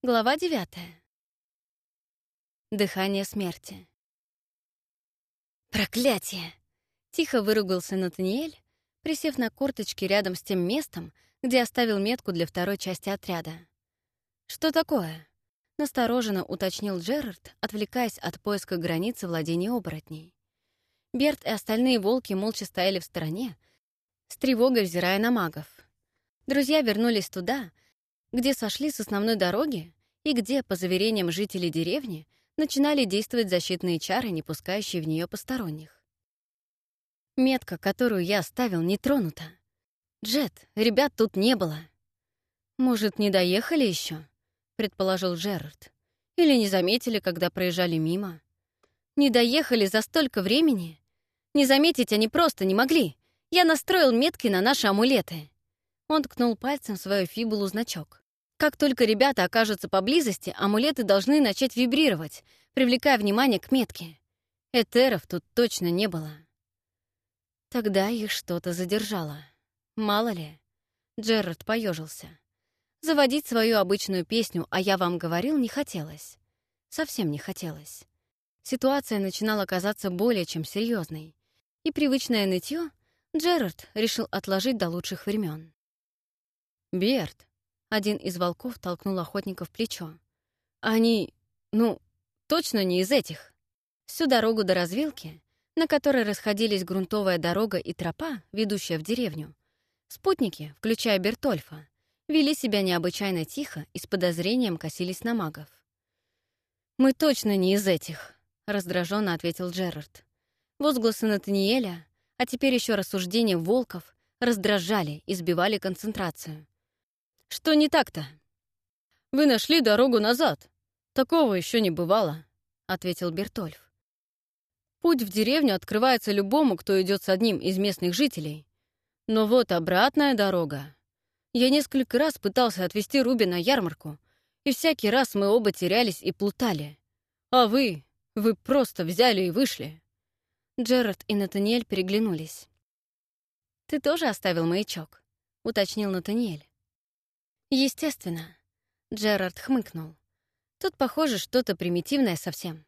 Глава девятая. Дыхание смерти. «Проклятие!» — тихо выругался Натаниэль, присев на корточки рядом с тем местом, где оставил метку для второй части отряда. «Что такое?» — настороженно уточнил Джерард, отвлекаясь от поиска границы владения оборотней. Берт и остальные волки молча стояли в стороне, с тревогой взирая на магов. Друзья вернулись туда — где сошли с основной дороги и где, по заверениям жителей деревни, начинали действовать защитные чары, не пускающие в нее посторонних. Метка, которую я оставил, не тронута. Джет, ребят тут не было. Может, не доехали еще? предположил Джерард. Или не заметили, когда проезжали мимо? Не доехали за столько времени? Не заметить они просто не могли. Я настроил метки на наши амулеты. Он ткнул пальцем в свою фибулу значок. Как только ребята окажутся поблизости, амулеты должны начать вибрировать, привлекая внимание к метке. Этеров тут точно не было. Тогда их что-то задержало. Мало ли. Джерард поежился. Заводить свою обычную песню «А я вам говорил» не хотелось. Совсем не хотелось. Ситуация начинала казаться более чем серьезной, и привычное нытье Джерард решил отложить до лучших времен. «Берт!» — один из волков толкнул охотника в плечо. «Они... ну, точно не из этих!» Всю дорогу до развилки, на которой расходились грунтовая дорога и тропа, ведущая в деревню, спутники, включая Бертольфа, вели себя необычайно тихо и с подозрением косились на магов. «Мы точно не из этих», — раздраженно ответил Джерард. Возгласы Натаниэля, а теперь еще рассуждения волков, раздражали и сбивали концентрацию. Что не так-то? Вы нашли дорогу назад. Такого еще не бывало, ответил Бертольф. Путь в деревню открывается любому, кто идет с одним из местных жителей. Но вот обратная дорога. Я несколько раз пытался отвезти Руби на ярмарку, и всякий раз мы оба терялись и плутали. А вы, вы просто взяли и вышли. Джерард и Натаниэль переглянулись. «Ты тоже оставил маячок?» — уточнил Натаниэль. Естественно. Джерард хмыкнул. Тут, похоже, что-то примитивное совсем.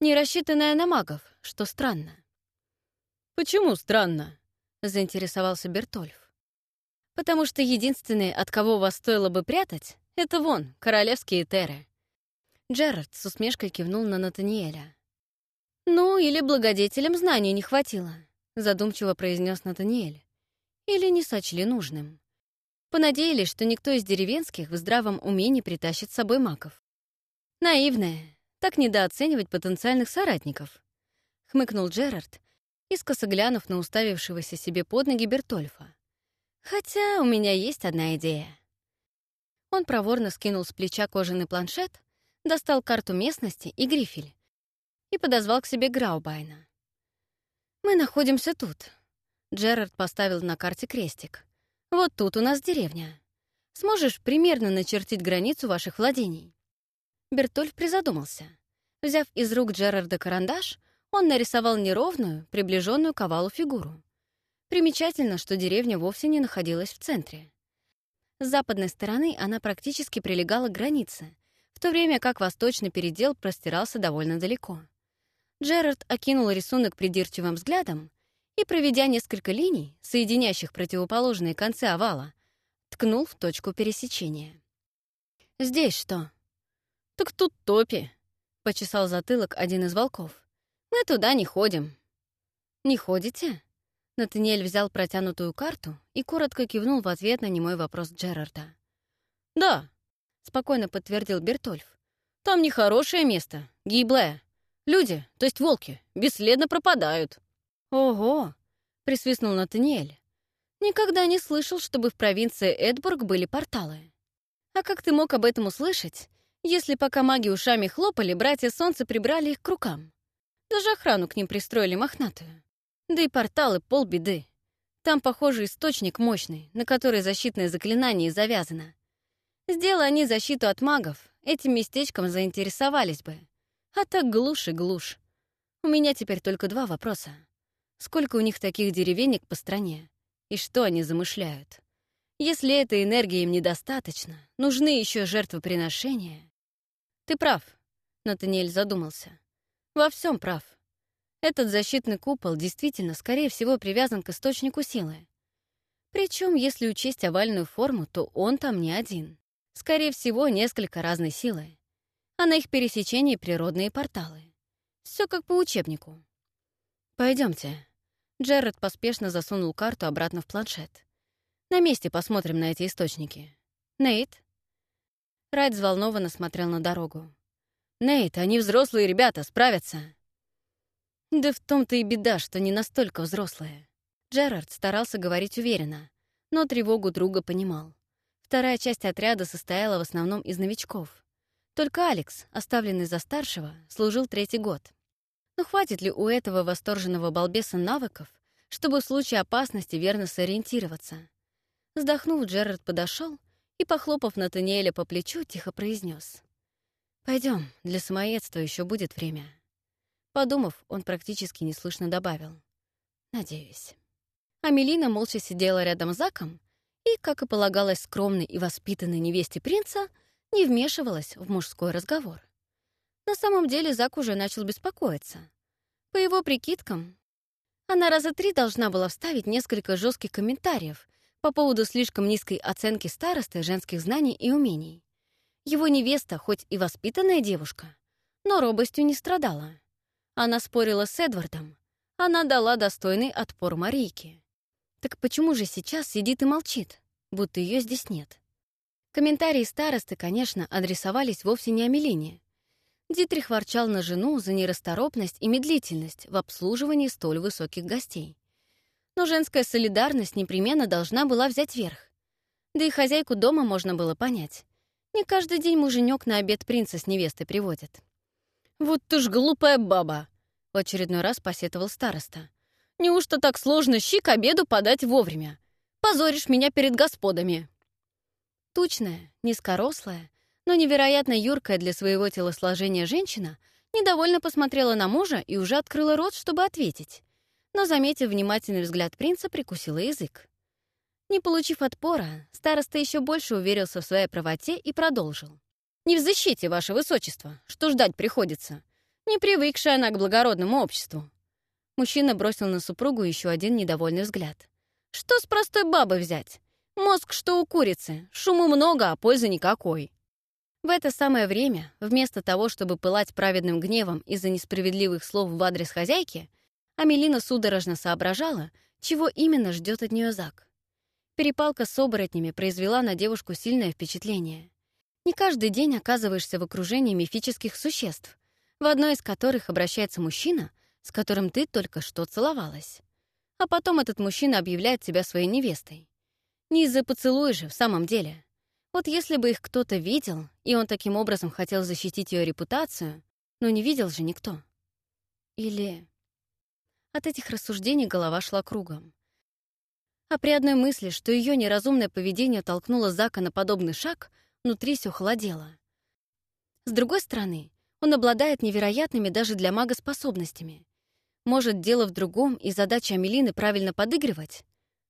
Не рассчитанное на магов, что странно. «Почему странно?» — заинтересовался Бертольф. «Потому что единственные, от кого вас стоило бы прятать, это вон, королевские теры». Джерард с усмешкой кивнул на Натаниэля. «Ну, или благодетелям знаний не хватило», — задумчиво произнес Натаниэль. «Или не сочли нужным». Понадеялись, что никто из деревенских в здравом уме не притащит с собой маков. Наивная, так недооценивать потенциальных соратников. Хмыкнул Джерард, искоса глянув на уставившегося себе под ноги Бертольфа. Хотя у меня есть одна идея. Он проворно скинул с плеча кожаный планшет, достал карту местности и грифель и подозвал к себе Граубайна. «Мы находимся тут». Джерард поставил на карте крестик. Вот тут у нас деревня. Сможешь примерно начертить границу ваших владений?» Бертольф призадумался. Взяв из рук Джерарда карандаш, он нарисовал неровную, приближенную к овалу фигуру. Примечательно, что деревня вовсе не находилась в центре. С западной стороны она практически прилегала к границе, в то время как восточный передел простирался довольно далеко. Джерард окинул рисунок придирчивым взглядом и, проведя несколько линий, соединяющих противоположные концы овала, ткнул в точку пересечения. «Здесь что?» «Так тут топи», — почесал затылок один из волков. «Мы туда не ходим». «Не ходите?» Натаниэль взял протянутую карту и коротко кивнул в ответ на немой вопрос Джерарда. «Да», — спокойно подтвердил Бертольф. «Там нехорошее место, гиблое. Люди, то есть волки, бесследно пропадают». «Ого!» — присвистнул Натаниэль. «Никогда не слышал, чтобы в провинции Эдбург были порталы. А как ты мог об этом услышать, если пока маги ушами хлопали, братья Солнца прибрали их к рукам? Даже охрану к ним пристроили мохнатую. Да и порталы — полбеды. Там, похоже, источник мощный, на который защитное заклинание завязано. Сделай они защиту от магов, этим местечком заинтересовались бы. А так глушь и глушь. У меня теперь только два вопроса. Сколько у них таких деревенек по стране? И что они замышляют? Если этой энергии им недостаточно, нужны еще жертвоприношения. Ты прав, Натаниэль задумался. Во всем прав. Этот защитный купол действительно, скорее всего, привязан к источнику силы. Причем, если учесть овальную форму, то он там не один. Скорее всего, несколько разной силы. А на их пересечении природные порталы. Все как по учебнику. Пойдемте. Джеред поспешно засунул карту обратно в планшет. На месте посмотрим на эти источники. Нейт? Райт взволнованно смотрел на дорогу. «Нейт, они взрослые ребята, справятся!» Да в том-то и беда, что не настолько взрослые. Джерард старался говорить уверенно, но тревогу друга понимал. Вторая часть отряда состояла в основном из новичков. Только Алекс, оставленный за старшего, служил третий год. Но хватит ли у этого восторженного балбеса навыков, чтобы в случае опасности верно сориентироваться? Вздохнув, Джерард подошел и, похлопав Натаниэля по плечу, тихо произнес: Пойдем, для самоедства еще будет время. Подумав, он практически неслышно добавил. Надеюсь. Амелина молча сидела рядом с Заком и, как и полагалось скромной и воспитанной невесте принца, не вмешивалась в мужской разговор. На самом деле Зак уже начал беспокоиться. По его прикидкам, она раза три должна была вставить несколько жестких комментариев по поводу слишком низкой оценки старосты женских знаний и умений. Его невеста, хоть и воспитанная девушка, но робостью не страдала. Она спорила с Эдвардом. Она дала достойный отпор Марийке. Так почему же сейчас сидит и молчит, будто ее здесь нет? Комментарии старосты, конечно, адресовались вовсе не Амелине. Дитрих ворчал на жену за нерасторопность и медлительность в обслуживании столь высоких гостей. Но женская солидарность непременно должна была взять верх. Да и хозяйку дома можно было понять. Не каждый день муженек на обед принца с невестой приводит. «Вот ты ж глупая баба!» — в очередной раз посетовал староста. «Неужто так сложно щи к обеду подать вовремя? Позоришь меня перед господами!» Тучная, низкорослая, но невероятно юркая для своего телосложения женщина недовольно посмотрела на мужа и уже открыла рот, чтобы ответить но, заметив внимательный взгляд принца, прикусила язык. Не получив отпора, староста еще больше уверился в своей правоте и продолжил. «Не в защите, ваше высочество, что ждать приходится. Не привыкшая она к благородному обществу». Мужчина бросил на супругу еще один недовольный взгляд. «Что с простой бабой взять? Мозг, что у курицы, шуму много, а пользы никакой». В это самое время, вместо того, чтобы пылать праведным гневом из-за несправедливых слов в адрес хозяйки, Амелина судорожно соображала, чего именно ждет от нее Зак. Перепалка с оборотнями произвела на девушку сильное впечатление. Не каждый день оказываешься в окружении мифических существ, в одной из которых обращается мужчина, с которым ты только что целовалась. А потом этот мужчина объявляет тебя своей невестой. Не из-за поцелуя же, в самом деле. Вот если бы их кто-то видел, и он таким образом хотел защитить ее репутацию, но не видел же никто. Или... От этих рассуждений голова шла кругом. А при одной мысли, что ее неразумное поведение толкнуло Зака на подобный шаг, внутри все холодело. С другой стороны, он обладает невероятными даже для мага способностями. Может, дело в другом, и задача Амелины правильно подыгрывать?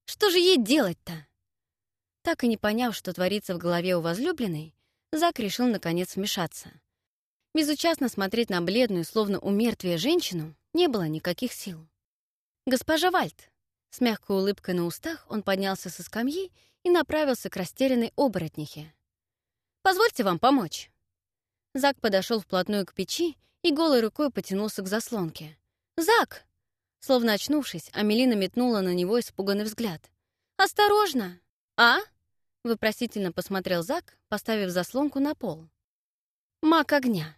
Что же ей делать-то? Так и не поняв, что творится в голове у возлюбленной, Зак решил наконец вмешаться. Безучастно смотреть на бледную, словно у женщину, не было никаких сил. «Госпожа Вальт!» С мягкой улыбкой на устах он поднялся со скамьи и направился к растерянной оборотнихе. «Позвольте вам помочь». Зак подошел вплотную к печи и голой рукой потянулся к заслонке. «Зак!» Словно очнувшись, Амелина метнула на него испуганный взгляд. «Осторожно!» «А?» — вопросительно посмотрел Зак, поставив заслонку на пол. «Маг огня!»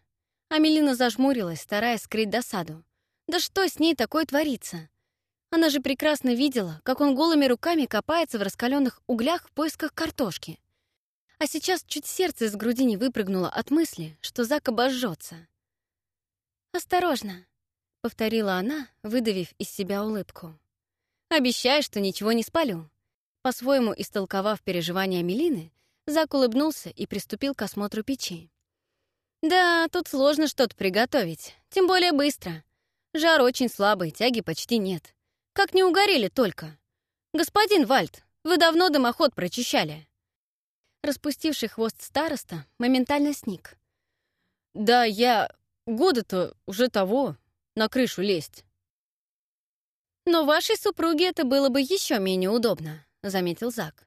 Амелина зажмурилась, стараясь скрыть досаду. «Да что с ней такое творится? Она же прекрасно видела, как он голыми руками копается в раскаленных углях в поисках картошки. А сейчас чуть сердце из груди не выпрыгнуло от мысли, что Зак обожжется. «Осторожно», — повторила она, выдавив из себя улыбку. «Обещаю, что ничего не спалю». По-своему истолковав переживания Мелины, Зак улыбнулся и приступил к осмотру печи. «Да, тут сложно что-то приготовить, тем более быстро. Жар очень слабый, тяги почти нет. Как не угорели только. Господин Вальт, Вы давно дымоход прочищали?» Распустивший хвост староста моментально сник. «Да я... года-то уже того, на крышу лезть». «Но вашей супруге это было бы еще менее удобно», — заметил Зак.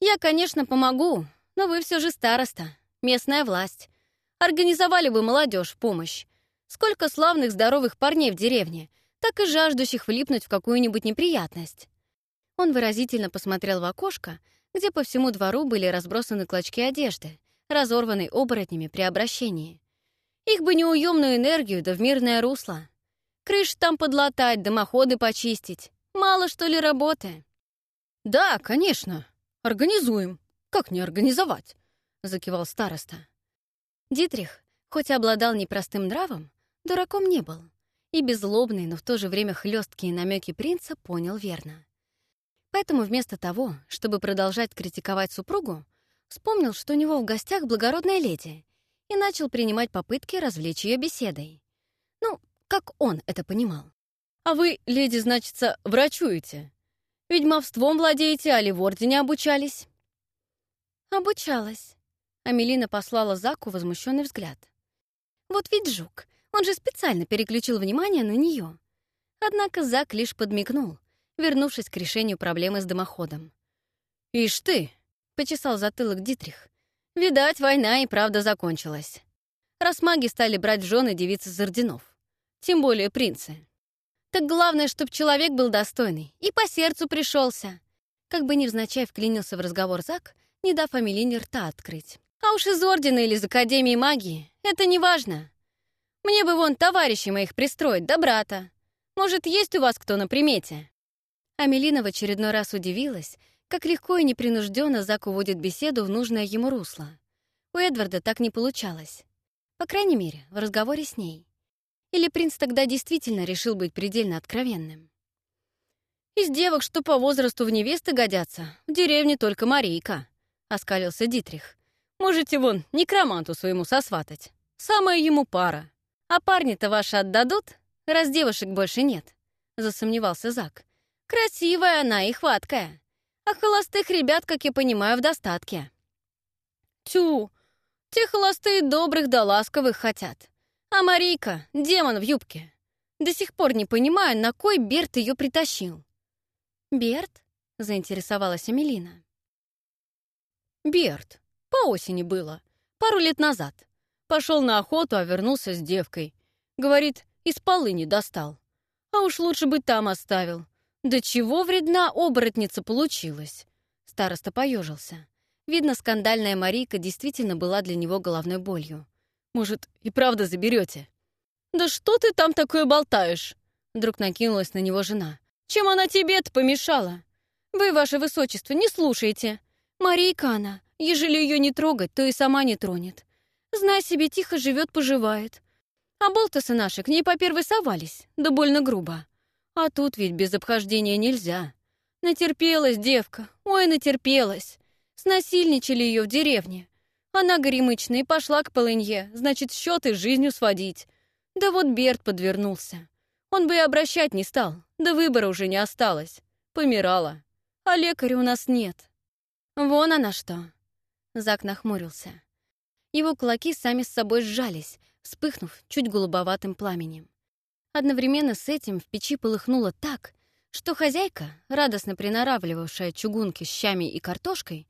«Я, конечно, помогу, но вы все же староста, местная власть. Организовали бы молодежь помощь. Сколько славных здоровых парней в деревне, так и жаждущих влипнуть в какую-нибудь неприятность». Он выразительно посмотрел в окошко, где по всему двору были разбросаны клочки одежды, разорванной оборотнями при обращении. Их бы неуемную энергию да в мирное русло. Крыш там подлатать, дымоходы почистить. Мало, что ли, работы? «Да, конечно. Организуем. Как не организовать?» — закивал староста. Дитрих, хоть и обладал непростым нравом, дураком не был. И беззлобный, но в то же время хлесткие намеки принца понял верно. Поэтому вместо того, чтобы продолжать критиковать супругу, вспомнил, что у него в гостях благородная леди, и начал принимать попытки развлечь ее беседой. Ну, как он это понимал. «А вы, леди, значится, врачуете? Ведьмовством владеете, али в ордене обучались?» «Обучалась», — Амелина послала Заку возмущенный взгляд. «Вот ведь жук, он же специально переключил внимание на нее. Однако Зак лишь подмигнул, вернувшись к решению проблемы с дымоходом. «Ишь ты!» — почесал затылок Дитрих. «Видать, война и правда закончилась. Раз маги стали брать в жены девицы из орденов. Тем более принцы. Так главное, чтоб человек был достойный и по сердцу пришелся. Как бы невзначай вклинился в разговор Зак, не дав Амелине рта открыть. А уж из Ордена или из Академии магии — это не важно. Мне бы вон товарищей моих пристроить, да брата. Может, есть у вас кто на примете?» Амелина в очередной раз удивилась, как легко и непринужденно Зак уводит беседу в нужное ему русло. У Эдварда так не получалось. По крайней мере, в разговоре с ней. Или принц тогда действительно решил быть предельно откровенным? «Из девок, что по возрасту в невесты годятся, в деревне только Марийка», — оскалился Дитрих. «Можете вон некроманту своему сосватать. Самая ему пара. А парни-то ваши отдадут, раз девушек больше нет», — засомневался Зак. Красивая она и хваткая. А холостых ребят, как я понимаю, в достатке. Тю, те холостые добрых да ласковых хотят. А Марийка — демон в юбке. До сих пор не понимаю, на кой Берт ее притащил. «Берт?» — заинтересовалась Амелина. «Берт. По осени было. Пару лет назад. Пошел на охоту, а вернулся с девкой. Говорит, из полыни достал. А уж лучше бы там оставил. «Да чего вредна оборотница получилась?» Староста поежился. Видно, скандальная Марийка действительно была для него головной болью. «Может, и правда заберете?» «Да что ты там такое болтаешь?» Вдруг накинулась на него жена. «Чем она тебе-то помешала?» «Вы, ваше высочество, не слушайте. Марийка она, ежели ее не трогать, то и сама не тронет. Знай себе, тихо живет-поживает. А болтасы наши к ней по первой совались, да больно грубо. А тут ведь без обхождения нельзя. Натерпелась девка, ой, натерпелась. Снасильничали ее в деревне. Она горемычная и пошла к полынье, значит, счеты с жизнью сводить. Да вот Берт подвернулся. Он бы и обращать не стал, да выбора уже не осталось. Помирала. А лекаря у нас нет. Вон она что. Зак нахмурился. Его кулаки сами с собой сжались, вспыхнув чуть голубоватым пламенем. Одновременно с этим в печи полыхнуло так, что хозяйка, радостно приноравливавшая чугунки с щами и картошкой,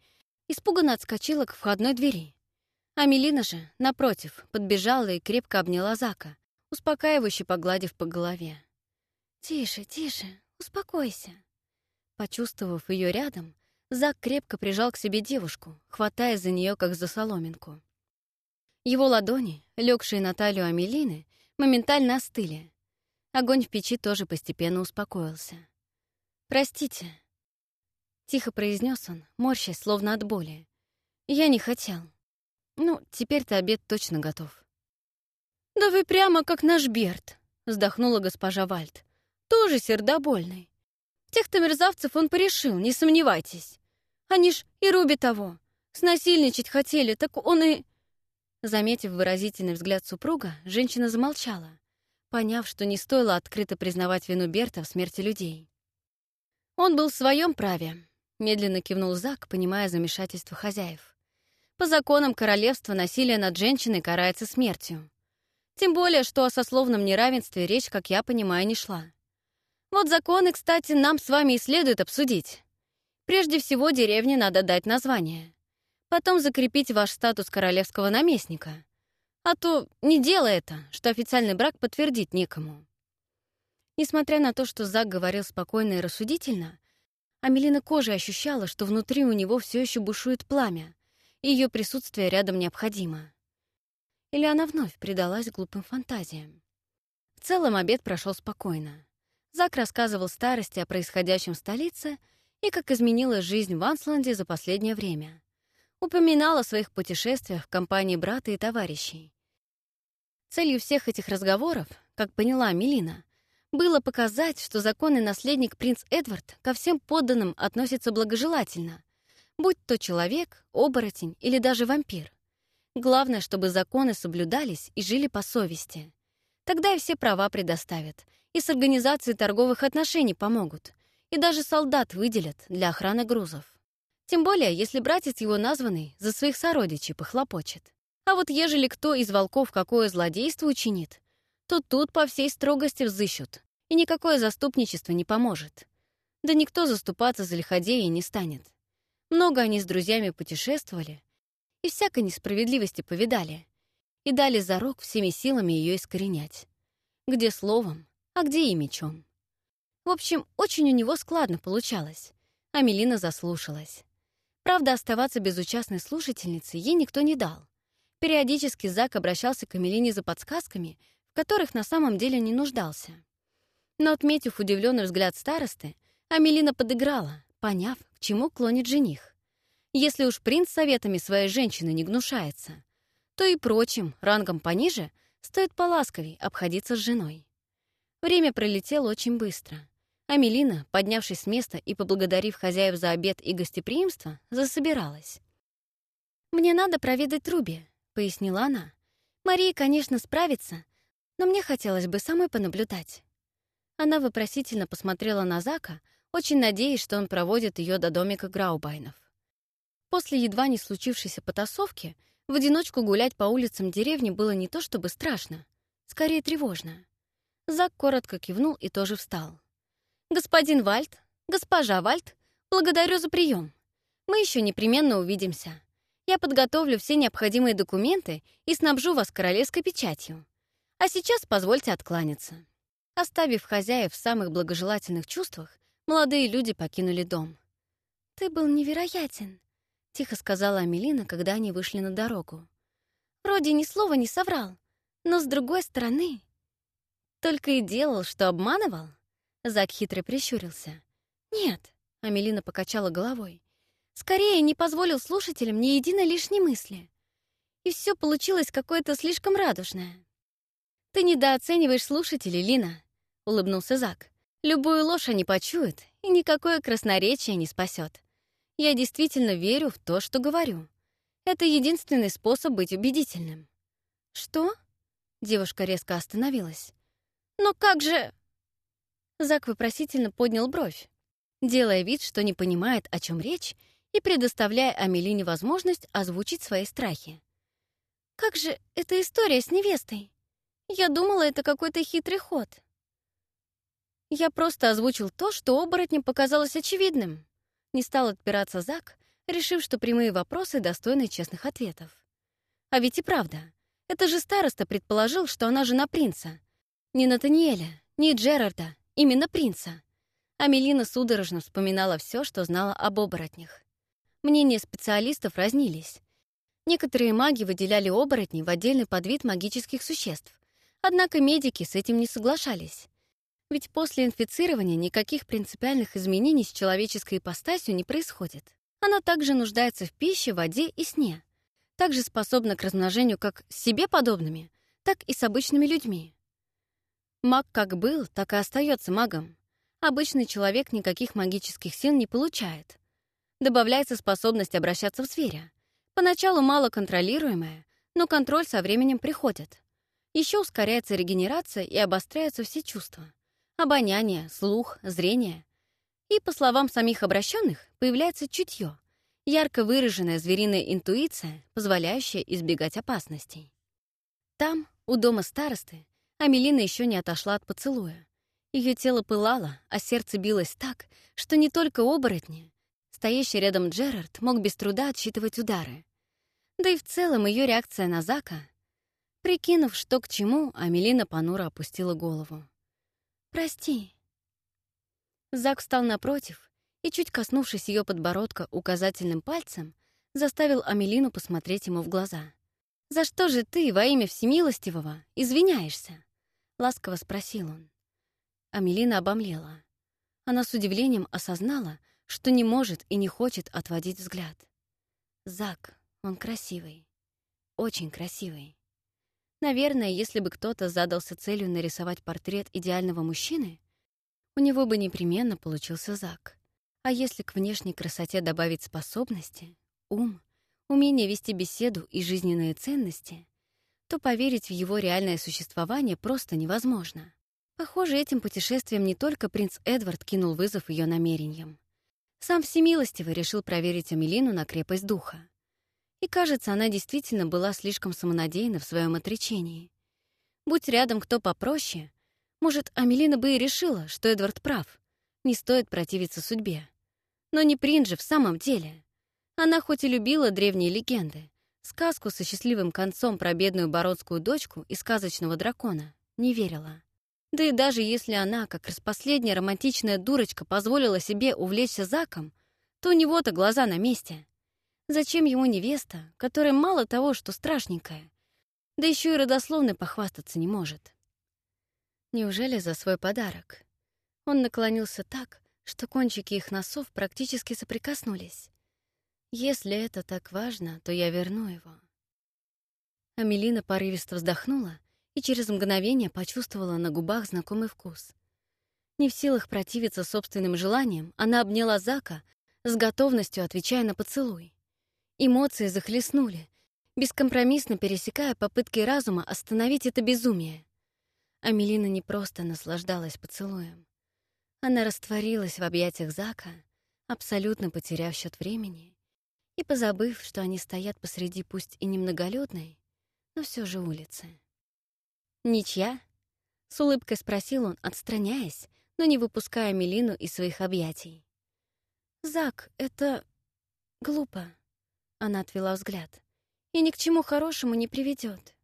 испуганно отскочила к входной двери. А Мелина же, напротив, подбежала и крепко обняла Зака, успокаивающе погладив по голове. «Тише, тише, успокойся». Почувствовав ее рядом, Зак крепко прижал к себе девушку, хватая за нее как за соломинку. Его ладони, легшие на талию Амелины, моментально остыли, Огонь в печи тоже постепенно успокоился. «Простите», — тихо произнес он, морщась, словно от боли. «Я не хотел. Ну, теперь-то обед точно готов». «Да вы прямо как наш Берт», — вздохнула госпожа Вальд. «Тоже сердобольный. Тех-то мерзавцев он порешил, не сомневайтесь. Они ж и Руби того. Снасильничать хотели, так он и...» Заметив выразительный взгляд супруга, женщина замолчала, поняв, что не стоило открыто признавать вину Берта в смерти людей. Он был в своем праве. Медленно кивнул Зак, понимая замешательство хозяев. По законам королевства насилие над женщиной карается смертью. Тем более, что о сословном неравенстве речь, как я понимаю, не шла. Вот законы, кстати, нам с вами и следует обсудить. Прежде всего, деревне надо дать название. Потом закрепить ваш статус королевского наместника. А то не делай это, что официальный брак подтвердить некому. Несмотря на то, что Зак говорил спокойно и рассудительно, Амелина кожей ощущала, что внутри у него все еще бушует пламя, и ее присутствие рядом необходимо. Или она вновь предалась глупым фантазиям. В целом обед прошел спокойно. Зак рассказывал старости о происходящем в столице и как изменилась жизнь в Ансланде за последнее время. Упоминал о своих путешествиях в компании брата и товарищей. Целью всех этих разговоров, как поняла Мелина, было показать, что законный наследник принц Эдвард ко всем подданным относится благожелательно, будь то человек, оборотень или даже вампир. Главное, чтобы законы соблюдались и жили по совести. Тогда и все права предоставят, и с организацией торговых отношений помогут, и даже солдат выделят для охраны грузов. Тем более, если братец его названный за своих сородичей похлопочет. А вот ежели кто из волков какое злодейство учинит, то тут по всей строгости взыщут, и никакое заступничество не поможет. Да никто заступаться за лиходея не станет. Много они с друзьями путешествовали и всякой несправедливости повидали, и дали зарок всеми силами ее искоренять. Где словом, а где и мечом. В общем, очень у него складно получалось, а Мелина заслушалась. Правда, оставаться безучастной слушательницей ей никто не дал. Периодически Зак обращался к Амелине за подсказками, в которых на самом деле не нуждался. Но, отметив удивленный взгляд старосты, Амелина подыграла, поняв, к чему клонит жених. Если уж принц советами своей женщины не гнушается, то и прочим, рангом пониже, стоит поласковей обходиться с женой. Время пролетело очень быстро. А Мелина, поднявшись с места и поблагодарив хозяев за обед и гостеприимство, засобиралась. «Мне надо проведать Руби», — пояснила она. «Мария, конечно, справится, но мне хотелось бы самой понаблюдать». Она вопросительно посмотрела на Зака, очень надеясь, что он проводит ее до домика Граубайнов. После едва не случившейся потасовки в одиночку гулять по улицам деревни было не то чтобы страшно, скорее тревожно. Зак коротко кивнул и тоже встал. «Господин Вальд, госпожа Вальд, благодарю за прием. Мы еще непременно увидимся. Я подготовлю все необходимые документы и снабжу вас королевской печатью. А сейчас позвольте откланяться». Оставив хозяев в самых благожелательных чувствах, молодые люди покинули дом. «Ты был невероятен», — тихо сказала Амелина, когда они вышли на дорогу. «Вроде ни слова не соврал, но с другой стороны...» Только и делал, что обманывал? Зак хитро прищурился. Нет, Амелина покачала головой. Скорее, не позволил слушателям ни единой лишней мысли. И все получилось какое-то слишком радужное. «Ты недооцениваешь слушателей, Лина», — улыбнулся Зак. «Любую ложь они почуют, и никакое красноречие не спасет. Я действительно верю в то, что говорю. Это единственный способ быть убедительным». «Что?» Девушка резко остановилась. «Но как же...» Зак вопросительно поднял бровь, делая вид, что не понимает, о чем речь, и предоставляя Амелине возможность озвучить свои страхи. «Как же эта история с невестой? Я думала, это какой-то хитрый ход». Я просто озвучил то, что оборотням показалось очевидным. Не стал отпираться Зак, решив, что прямые вопросы достойны честных ответов. А ведь и правда, это же староста предположил, что она жена принца, ни Натаниэля, ни Джерарда, именно принца. Амелина судорожно вспоминала все, что знала об оборотнях. Мнения специалистов разнились. Некоторые маги выделяли оборотней в отдельный подвид магических существ. Однако медики с этим не соглашались. Ведь после инфицирования никаких принципиальных изменений с человеческой ипостасью не происходит. Она также нуждается в пище, воде и сне. Также способна к размножению как с себе подобными, так и с обычными людьми. Маг как был, так и остается магом. Обычный человек никаких магических сил не получает. Добавляется способность обращаться в зверя. Поначалу мало контролируемая, но контроль со временем приходит. Еще ускоряется регенерация и обостряются все чувства. Обоняние, слух, зрение. И, по словам самих обращенных, появляется чутье, ярко выраженная звериная интуиция, позволяющая избегать опасностей. Там, у дома старосты, Амелина еще не отошла от поцелуя. Ее тело пылало, а сердце билось так, что не только оборотни, стоящий рядом Джерард мог без труда отсчитывать удары. Да и в целом ее реакция на Зака. Прикинув, что к чему, Амелина понуро опустила голову. «Прости». Зак встал напротив и, чуть коснувшись ее подбородка указательным пальцем, заставил Амелину посмотреть ему в глаза. «За что же ты, во имя Всемилостивого, извиняешься?» — ласково спросил он. Амелина обомлела. Она с удивлением осознала, что не может и не хочет отводить взгляд. Зак, он красивый. Очень красивый. Наверное, если бы кто-то задался целью нарисовать портрет идеального мужчины, у него бы непременно получился Зак. А если к внешней красоте добавить способности, ум, умение вести беседу и жизненные ценности, то поверить в его реальное существование просто невозможно. Похоже, этим путешествием не только принц Эдвард кинул вызов ее намерениям. Сам Всемилостивый решил проверить Амелину на крепость духа. И, кажется, она действительно была слишком самонадеянна в своем отречении. Будь рядом кто попроще, может, Амелина бы и решила, что Эдвард прав, не стоит противиться судьбе. Но не принц же в самом деле. Она хоть и любила древние легенды, сказку со счастливым концом про бедную баронскую дочку и сказочного дракона, не верила. Да и даже если она, как распоследняя романтичная дурочка, позволила себе увлечься Заком, то у него-то глаза на месте. Зачем ему невеста, которая мало того, что страшненькая, да еще и родословной похвастаться не может? Неужели за свой подарок? Он наклонился так, что кончики их носов практически соприкоснулись. Если это так важно, то я верну его. Амелина порывисто вздохнула и через мгновение почувствовала на губах знакомый вкус. Не в силах противиться собственным желаниям, она обняла Зака, с готовностью отвечая на поцелуй. Эмоции захлестнули, бескомпромиссно пересекая попытки разума остановить это безумие. Амелина не просто наслаждалась поцелуем. Она растворилась в объятиях Зака, абсолютно потеряв счет времени и позабыв, что они стоят посреди пусть и немноголюдной, но все же улицы. «Ничья?» — с улыбкой спросил он, отстраняясь, но не выпуская Мелину из своих объятий. «Зак, это... глупо», — она отвела взгляд, «и ни к чему хорошему не приведет.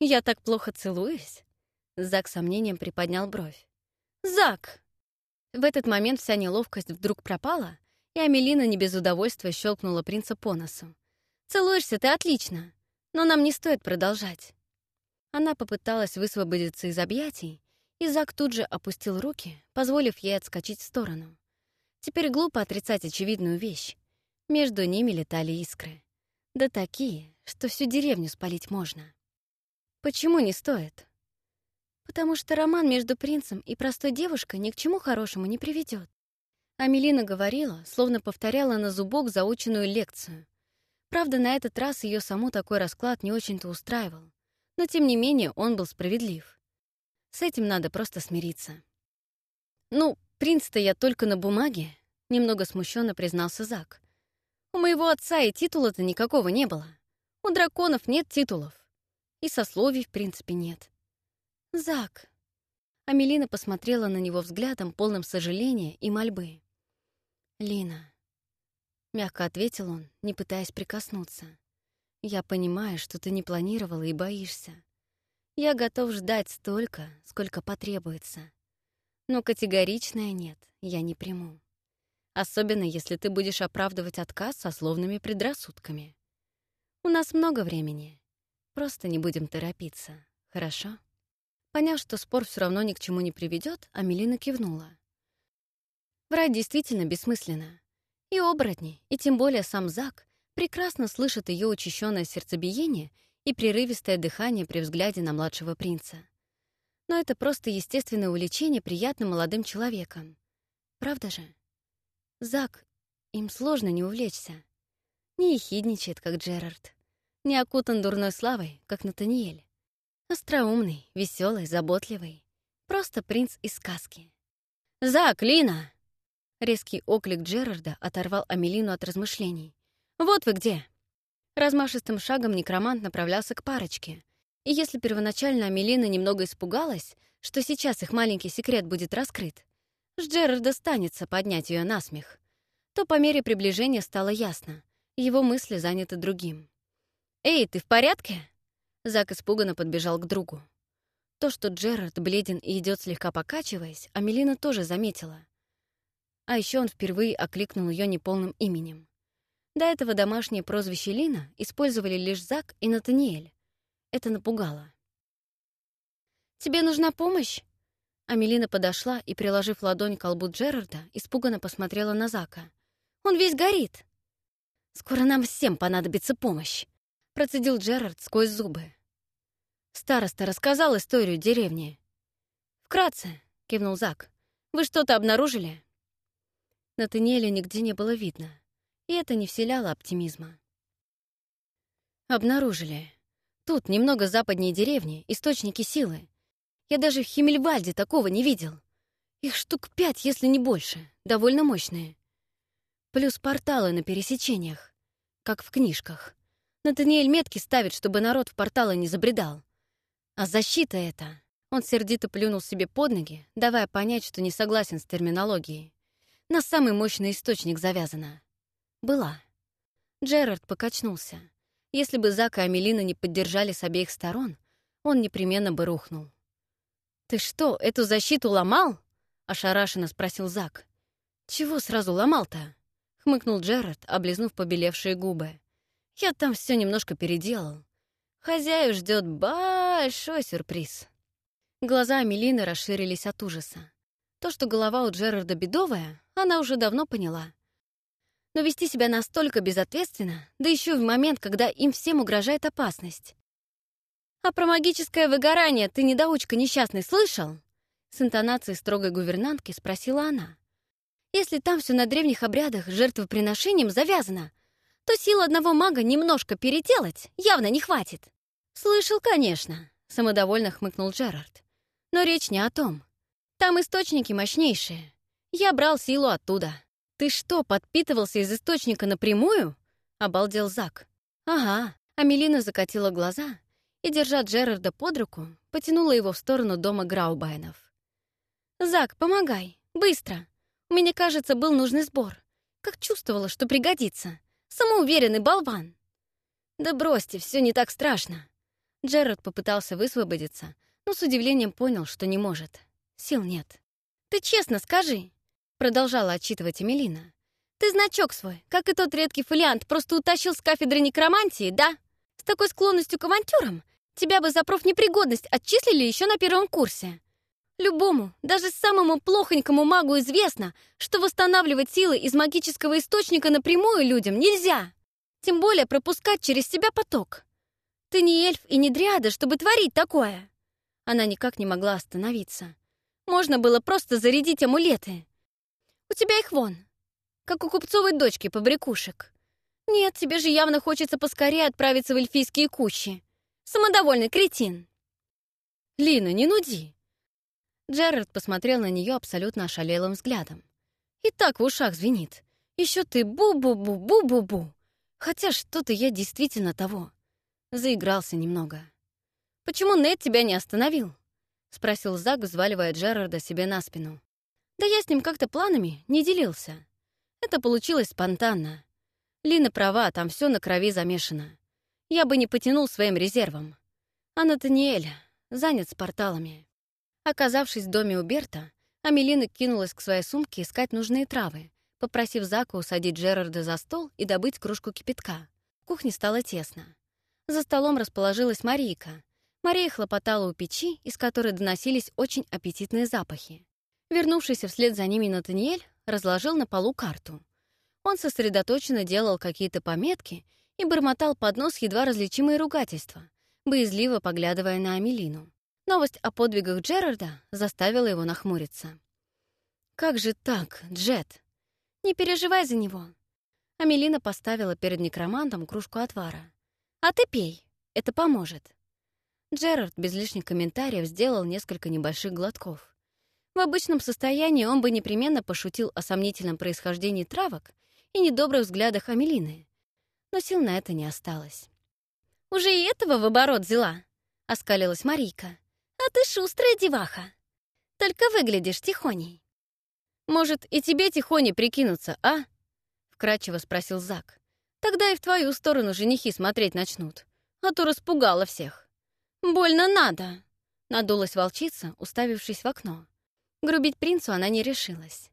«Я так плохо целуюсь?» Зак сомнением приподнял бровь. «Зак!» В этот момент вся неловкость вдруг пропала, и Амелина не без удовольствия щелкнула принца по носу. «Целуешься ты отлично, но нам не стоит продолжать. Она попыталась высвободиться из объятий, и Зак тут же опустил руки, позволив ей отскочить в сторону. Теперь глупо отрицать очевидную вещь. Между ними летали искры. Да такие, что всю деревню спалить можно. Почему не стоит? Потому что роман между принцем и простой девушкой ни к чему хорошему не приведет. Амелина говорила, словно повторяла на зубок заученную лекцию. Правда, на этот раз ее саму такой расклад не очень-то устраивал но тем не менее он был справедлив. С этим надо просто смириться. «Ну, принц-то я только на бумаге», — немного смущенно признался Зак. «У моего отца и титула-то никакого не было. У драконов нет титулов. И сословий, в принципе, нет». «Зак», Амелина посмотрела на него взглядом, полным сожаления и мольбы. «Лина», — мягко ответил он, не пытаясь прикоснуться. Я понимаю, что ты не планировала и боишься. Я готов ждать столько, сколько потребуется. Но категоричное «нет» я не приму. Особенно, если ты будешь оправдывать отказ со словными предрассудками. У нас много времени. Просто не будем торопиться, хорошо? Поняв, что спор все равно ни к чему не приведет, Амелина кивнула. Врать действительно бессмысленно. И оборотни, и тем более сам Зак прекрасно слышит ее учащенное сердцебиение и прерывистое дыхание при взгляде на младшего принца. Но это просто естественное увлечение приятным молодым человеком. Правда же? Зак, им сложно не увлечься. Не ехидничает, как Джерард. Не окутан дурной славой, как Натаниэль. Остроумный, веселый, заботливый. Просто принц из сказки. «Зак, Лина!» Резкий оклик Джерарда оторвал Амелину от размышлений. «Вот вы где!» Размашистым шагом некромант направлялся к парочке. И если первоначально Амелина немного испугалась, что сейчас их маленький секрет будет раскрыт, Джерарда станется поднять ее на смех, то по мере приближения стало ясно. Его мысли заняты другим. «Эй, ты в порядке?» Зак испуганно подбежал к другу. То, что Джерард бледен и идет слегка покачиваясь, Амелина тоже заметила. А еще он впервые окликнул ее неполным именем. До этого домашнее прозвище Лина использовали лишь Зак и Натаниэль. Это напугало. «Тебе нужна помощь?» Амелина подошла и, приложив ладонь к колбу Джерарда, испуганно посмотрела на Зака. «Он весь горит!» «Скоро нам всем понадобится помощь!» Процедил Джерард сквозь зубы. Староста рассказал историю деревни. «Вкратце», — кивнул Зак. «Вы что-то обнаружили?» Натаниэля нигде не было видно, и это не вселяло оптимизма. «Обнаружили. Тут, немного западнее деревни, источники силы. Я даже в Химмельвальде такого не видел. Их штук пять, если не больше, довольно мощные. Плюс порталы на пересечениях, как в книжках. Натаниэль метки ставит, чтобы народ в порталы не забредал. А защита эта... Он сердито плюнул себе под ноги, давая понять, что не согласен с терминологией. На самый мощный источник завязана. Была. Джерард покачнулся. Если бы Зак и Амелина не поддержали с обеих сторон, он непременно бы рухнул. «Ты что, эту защиту ломал?» — ошарашенно спросил Зак. «Чего сразу ломал-то?» — хмыкнул Джерард, облизнув побелевшие губы. Я там все немножко переделал. Хозяю ждет большой сюрприз. Глаза Амелины расширились от ужаса. То, что голова у Джерарда бедовая, она уже давно поняла. Но вести себя настолько безответственно, да еще в момент, когда им всем угрожает опасность. «А про магическое выгорание ты, недоучка несчастный, слышал?» С интонацией строгой гувернантки спросила она. «Если там все на древних обрядах жертвоприношением завязано, то сил одного мага немножко переделать явно не хватит. «Слышал, конечно», — самодовольно хмыкнул Джерард. «Но речь не о том. Там источники мощнейшие. Я брал силу оттуда». «Ты что, подпитывался из источника напрямую?» — обалдел Зак. «Ага». Амелина закатила глаза и, держа Джерарда под руку, потянула его в сторону дома Граубайнов. «Зак, помогай! Быстро! У меня, кажется, был нужный сбор. Как чувствовала, что пригодится. Самоуверенный болван!» «Да бросьте, все не так страшно!» Джерард попытался высвободиться, но с удивлением понял, что не может. Сил нет. «Ты честно скажи!» Продолжала отчитывать Эмилина. «Ты значок свой, как и тот редкий фолиант, просто утащил с кафедры некромантии, да? С такой склонностью к авантюрам тебя бы за профнепригодность отчислили еще на первом курсе. Любому, даже самому плохонькому магу известно, что восстанавливать силы из магического источника напрямую людям нельзя. Тем более пропускать через себя поток. Ты не эльф и не дриада, чтобы творить такое. Она никак не могла остановиться. Можно было просто зарядить амулеты. У тебя их вон, как у купцовой дочки побрякушек. Нет, тебе же явно хочется поскорее отправиться в эльфийские кущи. Самодовольный кретин. Лина, не нуди. Джерард посмотрел на нее абсолютно ошалелым взглядом. «И так в ушах звенит. Еще ты бу-бу-бу-бу-бу-бу. Хотя что-то я действительно того». Заигрался немного. «Почему Нед тебя не остановил?» — спросил Зак, взваливая Джерарда себе на спину. «Да я с ним как-то планами не делился. Это получилось спонтанно. Лина права, там все на крови замешано. Я бы не потянул своим резервом. А Натаниэль занят с порталами». Оказавшись в доме у Берта, Амелина кинулась к своей сумке искать нужные травы, попросив Зака усадить Джерарда за стол и добыть кружку кипятка. В кухне стало тесно. За столом расположилась Марийка. Мария хлопотала у печи, из которой доносились очень аппетитные запахи. Вернувшийся вслед за ними Натаниэль разложил на полу карту. Он сосредоточенно делал какие-то пометки и бормотал под нос едва различимые ругательства, боязливо поглядывая на Амелину. Новость о подвигах Джерарда заставила его нахмуриться. «Как же так, Джет? Не переживай за него». Амелина поставила перед некромантом кружку отвара. «А ты пей, это поможет». Джерард без лишних комментариев сделал несколько небольших глотков. В обычном состоянии он бы непременно пошутил о сомнительном происхождении травок и недобрых взглядах Амелины. Но сил на это не осталось. «Уже и этого в оборот взяла», — оскалилась Марийка. «А ты шустрая деваха. Только выглядишь тихоней». «Может, и тебе тихоней прикинуться, а?» — вкратчиво спросил Зак. «Тогда и в твою сторону женихи смотреть начнут, а то распугала всех». «Больно надо», — надулась волчица, уставившись в окно. Грубить принцу она не решилась.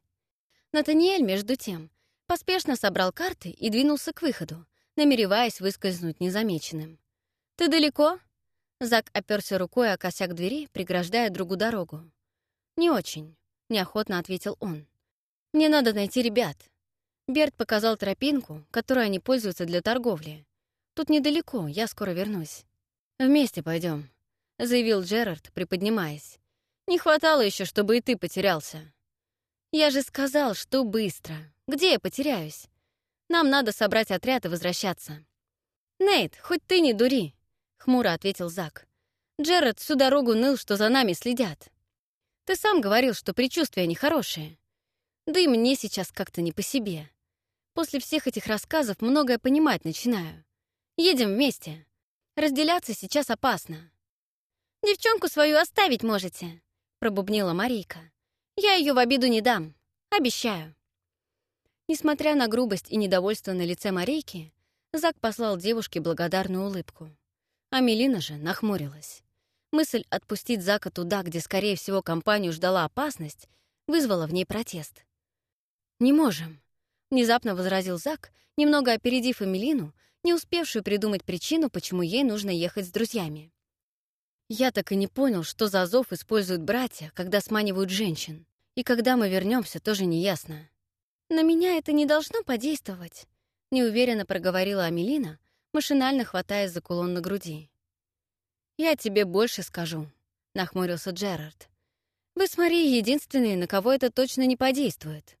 Натаниэль, между тем, поспешно собрал карты и двинулся к выходу, намереваясь выскользнуть незамеченным. «Ты далеко?» Зак оперся рукой о косяк двери, преграждая другу дорогу. «Не очень», — неохотно ответил он. «Мне надо найти ребят». Берт показал тропинку, которой они пользуются для торговли. «Тут недалеко, я скоро вернусь». «Вместе пойдем, заявил Джерард, приподнимаясь. Не хватало еще, чтобы и ты потерялся. Я же сказал, что быстро. Где я потеряюсь? Нам надо собрать отряд и возвращаться. Нейт, хоть ты не дури, хмуро ответил Зак. Джерард всю дорогу ныл, что за нами следят. Ты сам говорил, что предчувствия нехорошие. Да и мне сейчас как-то не по себе. После всех этих рассказов многое понимать начинаю. Едем вместе. Разделяться сейчас опасно. Девчонку свою оставить можете, пробубнила Марийка. «Я ее в обиду не дам. Обещаю». Несмотря на грубость и недовольство на лице Марейки, Зак послал девушке благодарную улыбку. А Мелина же нахмурилась. Мысль отпустить Зака туда, где, скорее всего, компанию ждала опасность, вызвала в ней протест. «Не можем», — внезапно возразил Зак, немного опередив Эмилину, не успевшую придумать причину, почему ей нужно ехать с друзьями. Я так и не понял, что за зов используют братья, когда сманивают женщин. И когда мы вернемся, тоже не ясно. На меня это не должно подействовать, неуверенно проговорила Амелина, машинально хватаясь за кулон на груди. Я тебе больше скажу, нахмурился Джерард. Вы с Марией единственные, на кого это точно не подействует.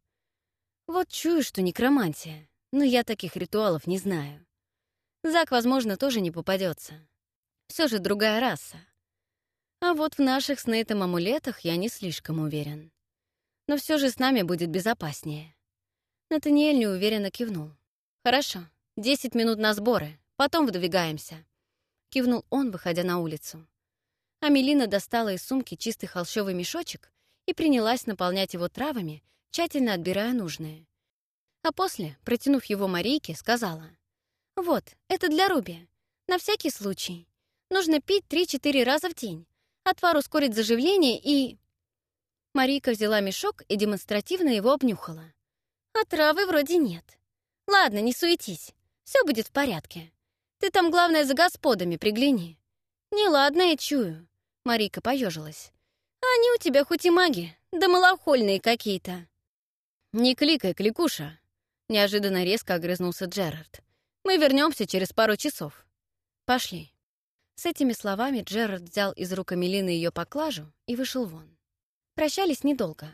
Вот чую, что некромантия, но я таких ритуалов не знаю. Зак, возможно, тоже не попадется. Все же другая раса. А вот в наших с Нейтом амулетах я не слишком уверен. Но все же с нами будет безопаснее. Натаниэль неуверенно кивнул. «Хорошо, десять минут на сборы, потом выдвигаемся», — кивнул он, выходя на улицу. Амелина достала из сумки чистый холщовый мешочек и принялась наполнять его травами, тщательно отбирая нужные. А после, протянув его Марийке, сказала. «Вот, это для Руби. На всякий случай. Нужно пить 3-4 раза в день, Отвар ускорит заживление и...» Марийка взяла мешок и демонстративно его обнюхала. «А травы вроде нет. Ладно, не суетись. Все будет в порядке. Ты там, главное, за господами пригляни. Неладно, я чую». Марийка поежилась. «Они у тебя хоть и маги, да малохольные какие-то». «Не кликай, кликуша», — неожиданно резко огрызнулся Джерард. «Мы вернемся через пару часов. Пошли». С этими словами Джерард взял из рук Амелины ее поклажу и вышел вон. Прощались недолго.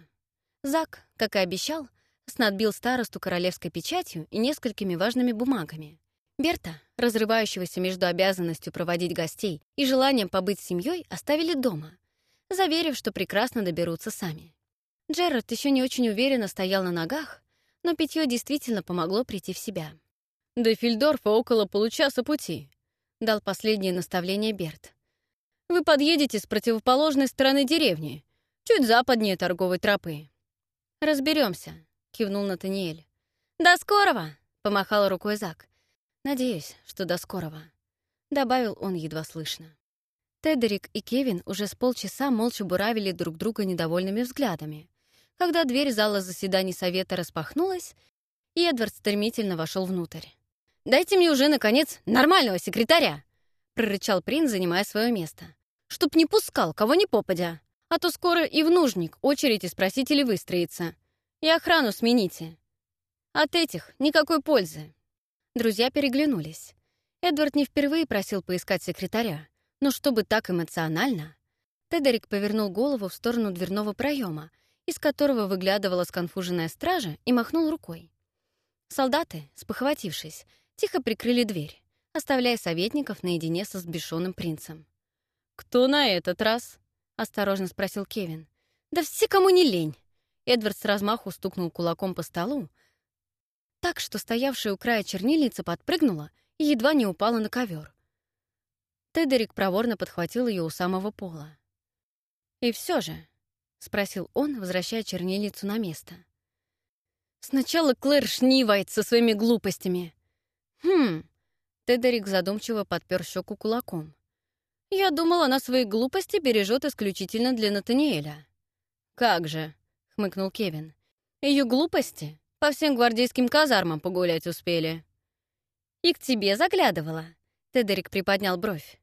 Зак, как и обещал, снадбил старосту королевской печатью и несколькими важными бумагами. Берта, разрывающегося между обязанностью проводить гостей и желанием побыть с семьей, оставили дома, заверив, что прекрасно доберутся сами. Джерард еще не очень уверенно стоял на ногах, но питье действительно помогло прийти в себя. «До Фильдорфа около получаса пути», дал последнее наставление Берт. «Вы подъедете с противоположной стороны деревни, чуть западнее торговой тропы». Разберемся, кивнул Натаниэль. «До скорого!» — помахал рукой Зак. «Надеюсь, что до скорого», — добавил он едва слышно. Тедерик и Кевин уже с полчаса молча буравили друг друга недовольными взглядами, когда дверь зала заседаний совета распахнулась, и Эдвард стремительно вошел внутрь. «Дайте мне уже, наконец, нормального секретаря!» — прорычал принц, занимая свое место. «Чтоб не пускал, кого ни попадя, а то скоро и в нужник очередь из просителей выстроится. И охрану смените. От этих никакой пользы». Друзья переглянулись. Эдвард не впервые просил поискать секретаря, но чтобы так эмоционально... Тедерик повернул голову в сторону дверного проема, из которого выглядывала сконфуженная стража, и махнул рукой. Солдаты, спохватившись, тихо прикрыли дверь, оставляя советников наедине со сбешенным принцем. «Кто на этот раз?» — осторожно спросил Кевин. Да все, кому не лень!» Эдвард с размаху стукнул кулаком по столу, так что стоявшая у края чернильница подпрыгнула и едва не упала на ковер. Тедерик проворно подхватил ее у самого пола. «И все же», — спросил он, возвращая чернильницу на место. «Сначала Клэр шнивает со своими глупостями». «Хм...» — Тедерик задумчиво подпер щеку кулаком. «Я думал, она свои глупости бережет исключительно для Натаниэля». «Как же», — хмыкнул Кевин. Ее глупости по всем гвардейским казармам погулять успели». «И к тебе заглядывала», — Тедерик приподнял бровь.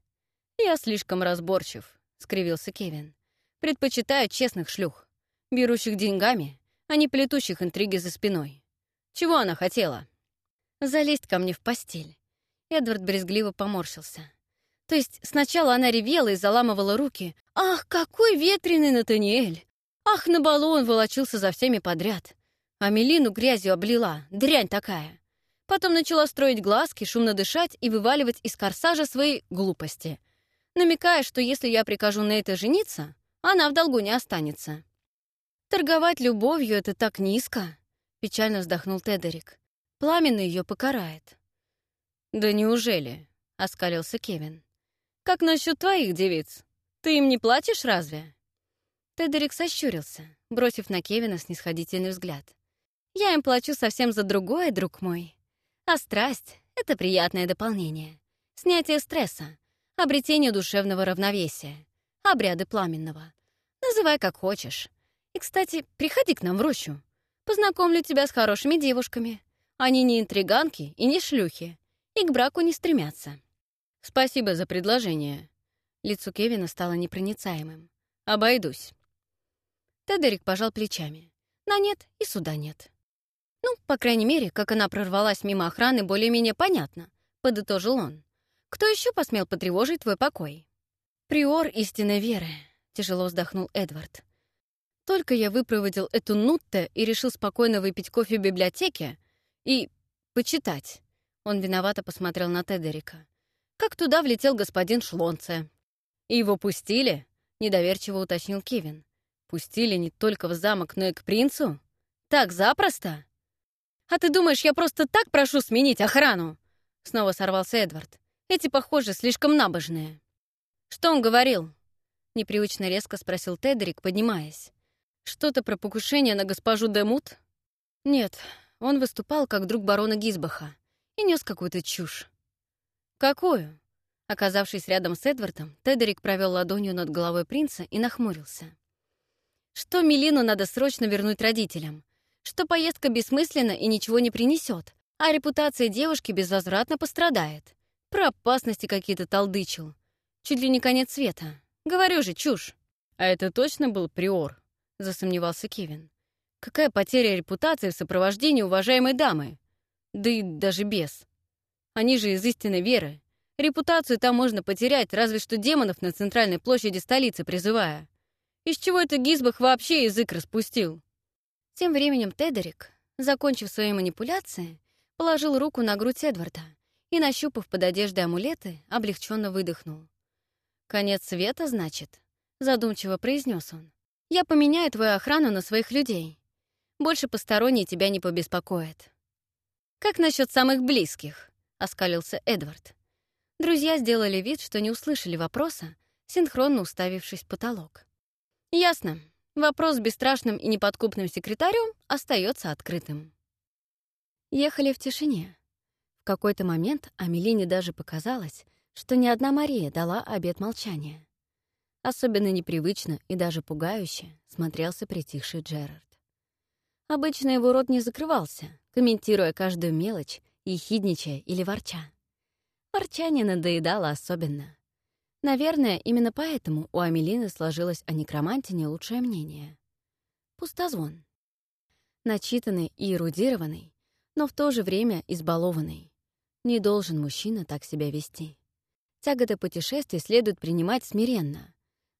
«Я слишком разборчив», — скривился Кевин. «Предпочитаю честных шлюх, берущих деньгами, а не плетущих интриги за спиной. Чего она хотела?» «Залезть ко мне в постель». Эдвард брезгливо поморщился. То есть сначала она ревела и заламывала руки. «Ах, какой ветреный Натаниэль! Ах, на балу он волочился за всеми подряд. А Мелину грязью облила, дрянь такая. Потом начала строить глазки, шумно дышать и вываливать из корсажа свои глупости, намекая, что если я прикажу на это жениться, она в долгу не останется. «Торговать любовью — это так низко», — печально вздохнул Тедерик. «Пламенно ее покарает». «Да неужели?» — оскалился Кевин. «Как насчет твоих девиц? Ты им не платишь разве?» Тедерик сощурился, бросив на Кевина снисходительный взгляд. «Я им плачу совсем за другое, друг мой. А страсть — это приятное дополнение. Снятие стресса, обретение душевного равновесия, обряды пламенного. Называй как хочешь. И, кстати, приходи к нам в рощу. Познакомлю тебя с хорошими девушками. Они не интриганки и не шлюхи, и к браку не стремятся». «Спасибо за предложение». Лицо Кевина стало непроницаемым. «Обойдусь». Тедерик пожал плечами. На нет и суда нет. Ну, по крайней мере, как она прорвалась мимо охраны, более-менее понятно, подытожил он. Кто еще посмел потревожить твой покой? Приор истинной веры, тяжело вздохнул Эдвард. Только я выпроводил эту Нутте и решил спокойно выпить кофе в библиотеке и почитать. Он виновато посмотрел на Тедерика. Как туда влетел господин Шлонце? И его пустили? Недоверчиво уточнил Кевин. Пустили не только в замок, но и к принцу? Так запросто? А ты думаешь, я просто так прошу сменить охрану? Снова сорвался Эдвард. Эти, похоже, слишком набожные. Что он говорил? Непривычно резко спросил Тедерик, поднимаясь. Что-то про покушение на госпожу Демут? Нет, он выступал как друг барона Гизбаха и нес какую-то чушь. Какую? Оказавшись рядом с Эдвардом, Тедерик провел ладонью над головой принца и нахмурился что Милину надо срочно вернуть родителям, что поездка бессмысленна и ничего не принесет, а репутация девушки безвозвратно пострадает. Про опасности какие-то толдычил. Чуть ли не конец света. Говорю же, чушь. А это точно был приор, засомневался Кевин. Какая потеря репутации в сопровождении уважаемой дамы? Да и даже без. Они же из истинной веры. Репутацию там можно потерять, разве что демонов на центральной площади столицы призывая. Из чего это Гизбах вообще язык распустил? Тем временем Тедерик, закончив свои манипуляции, положил руку на грудь Эдварда и, нащупав под одеждой амулеты, облегченно выдохнул. «Конец света, значит?» — задумчиво произнес он. «Я поменяю твою охрану на своих людей. Больше посторонние тебя не побеспокоят». «Как насчет самых близких?» — оскалился Эдвард. Друзья сделали вид, что не услышали вопроса, синхронно уставившись в потолок. Ясно. Вопрос с бесстрашным и неподкупным секретарем остается открытым. Ехали в тишине. В какой-то момент Амелине даже показалось, что ни одна Мария дала обет молчания. Особенно непривычно и даже пугающе смотрелся притихший Джерард. Обычно его рот не закрывался, комментируя каждую мелочь, ехидничая или ворча. Ворчание надоедало особенно. Наверное, именно поэтому у Амелины сложилось о некроманте не лучшее мнение. Пустозвон. Начитанный и эрудированный, но в то же время избалованный. Не должен мужчина так себя вести. Тяготы путешествий следует принимать смиренно,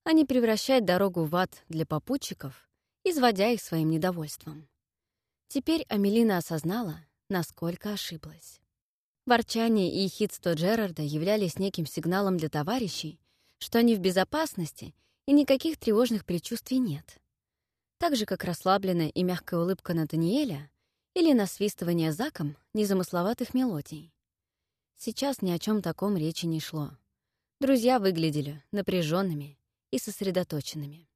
а не превращать дорогу в ад для попутчиков, изводя их своим недовольством. Теперь Амелина осознала, насколько ошиблась. Ворчание и ехидство Джерарда являлись неким сигналом для товарищей, что они в безопасности и никаких тревожных предчувствий нет. так же, как расслабленная и мягкая улыбка Натаниэля или насвистывание Заком незамысловатых мелодий. Сейчас ни о чем таком речи не шло. Друзья выглядели напряженными и сосредоточенными.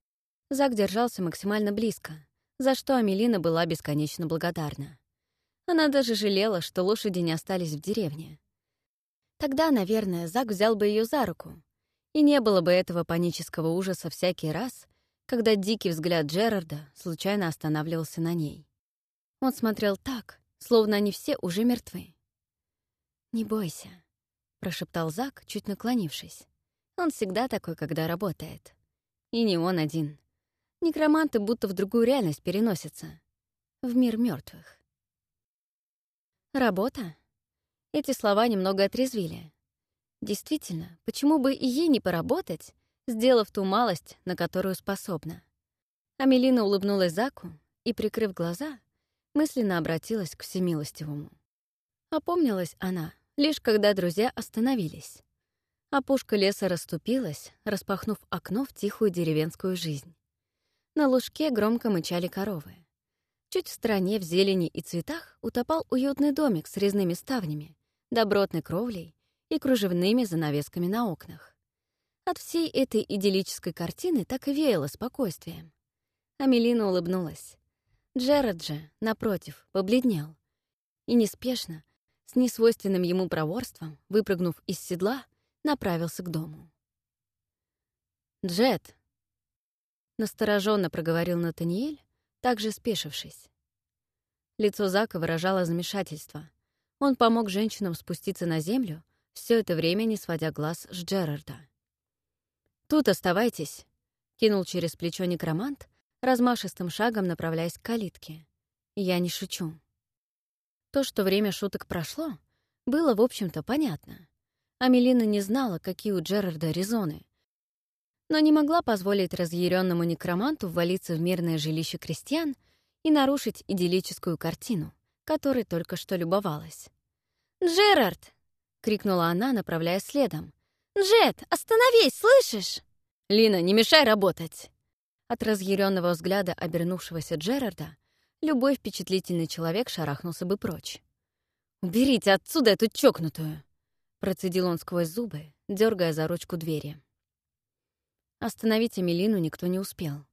Зак держался максимально близко, за что Амелина была бесконечно благодарна. Она даже жалела, что лошади не остались в деревне. Тогда, наверное, Зак взял бы ее за руку, и не было бы этого панического ужаса всякий раз, когда дикий взгляд Джерарда случайно останавливался на ней. Он смотрел так, словно они все уже мертвы. «Не бойся», — прошептал Зак, чуть наклонившись. «Он всегда такой, когда работает. И не он один. Некроманты будто в другую реальность переносятся. В мир мертвых. Работа? Эти слова немного отрезвили. Действительно, почему бы и ей не поработать, сделав ту малость, на которую способна? Амелина улыбнулась Заку и, прикрыв глаза, мысленно обратилась к всемилостивому. Опомнилась она, лишь когда друзья остановились. Опушка леса расступилась, распахнув окно в тихую деревенскую жизнь. На лужке громко мычали коровы. Чуть в стороне, в зелени и цветах, утопал уютный домик с резными ставнями, добротной кровлей и кружевными занавесками на окнах. От всей этой идиллической картины так и веяло спокойствием. Амелина улыбнулась. Джеред же, напротив, побледнел. И неспешно, с несвойственным ему проворством, выпрыгнув из седла, направился к дому. «Джет!» Настороженно проговорил Натаниэль, также спешившись. Лицо Зака выражало замешательство. Он помог женщинам спуститься на землю, все это время не сводя глаз с Джерарда. «Тут оставайтесь», — кинул через плечо некромант, размашистым шагом направляясь к калитке. «Я не шучу». То, что время шуток прошло, было, в общем-то, понятно. Амелина не знала, какие у Джерарда резоны, но не могла позволить разъяренному некроманту ввалиться в мирное жилище крестьян и нарушить идиллическую картину, которой только что любовалась. «Джерард!» — крикнула она, направляясь следом. «Джет, остановись, слышишь?» «Лина, не мешай работать!» От разъяренного взгляда обернувшегося Джерарда любой впечатлительный человек шарахнулся бы прочь. «Уберите отсюда эту чокнутую!» Процедил он сквозь зубы, дергая за ручку двери. Остановить Эмилину никто не успел.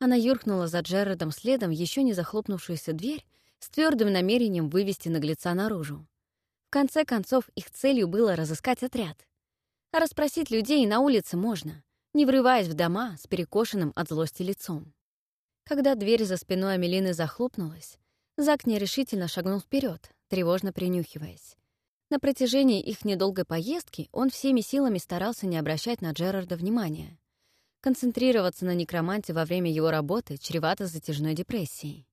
Она юркнула за Джерардом следом еще не захлопнувшуюся дверь с твердым намерением вывести наглеца наружу. В конце концов, их целью было разыскать отряд. А расспросить людей на улице можно, не врываясь в дома с перекошенным от злости лицом. Когда дверь за спиной Амелины захлопнулась, Зак нерешительно шагнул вперед, тревожно принюхиваясь. На протяжении их недолгой поездки он всеми силами старался не обращать на Джерарда внимания. Концентрироваться на некроманте во время его работы чревато затяжной депрессией.